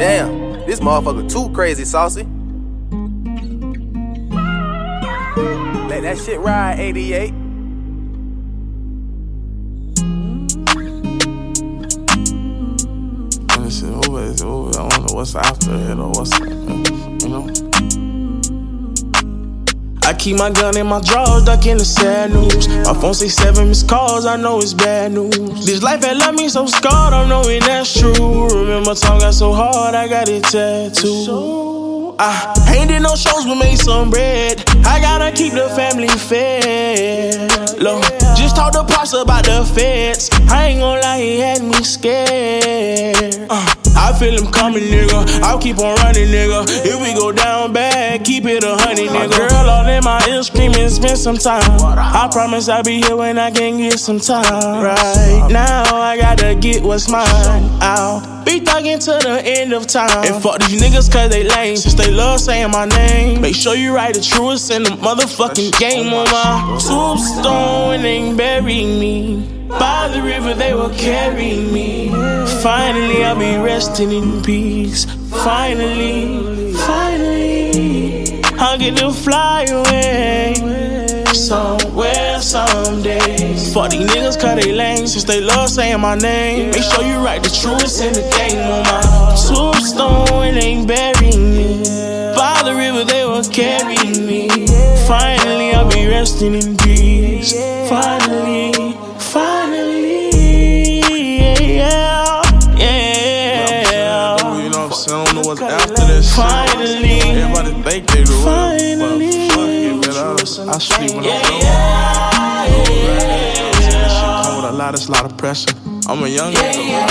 Damn, this motherfucker too crazy, saucy. Let that shit ride, 88. This is over, it's over. I don't know what's after it or what's, you know. I keep my gun in my drawers, ducking the sad news. My phone say seven missed calls, I know it's bad news. This life had left me so scarred, I'm knowing that's true. Remember, time got so hard, I got it tattooed. I ain't did no shows, but made some bread. I gotta keep the family fed. Look, just talk to Pops about the feds. I ain't gonna lie, he had me scared. Uh, I feel him coming, nigga. I'll keep on running, nigga. If we go down bad, keep it a honey, nigga. Girl all in my ear screaming, spend some time. I promise I'll be here when I can get some time. Right now, gotta get what's mine. I'll be thugging to the end of time. And fuck these niggas cause they lame. Since they love saying my name. Make sure you write the truest in the motherfucking game on my tombstone and bury me. By the river they will carry me. Finally I'll be resting in peace. Finally, finally, I'll get to fly someday. Fuck these niggas cause they lame since they love saying my name. Make sure you write the truest in the game on my tombstone ain't burying me. By the river they will carry me. Finally I'll be resting in peace. Finally, finally, yeah, yeah. You know what I'm saying? I don't know what's after this. Finally, Everybody think they the real, Finally. but fuck it, man. I, sleep when I'm yeah, lot, it's a lot of pressure. I'm a young nigga, man.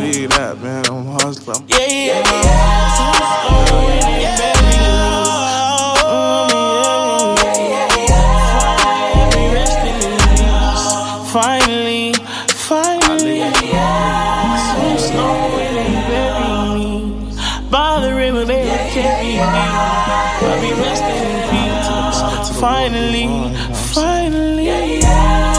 Believe that, man. I'm hustling. I'm yeah, yeah. Finally, finally, I'll be resting in peace. Finally, finally.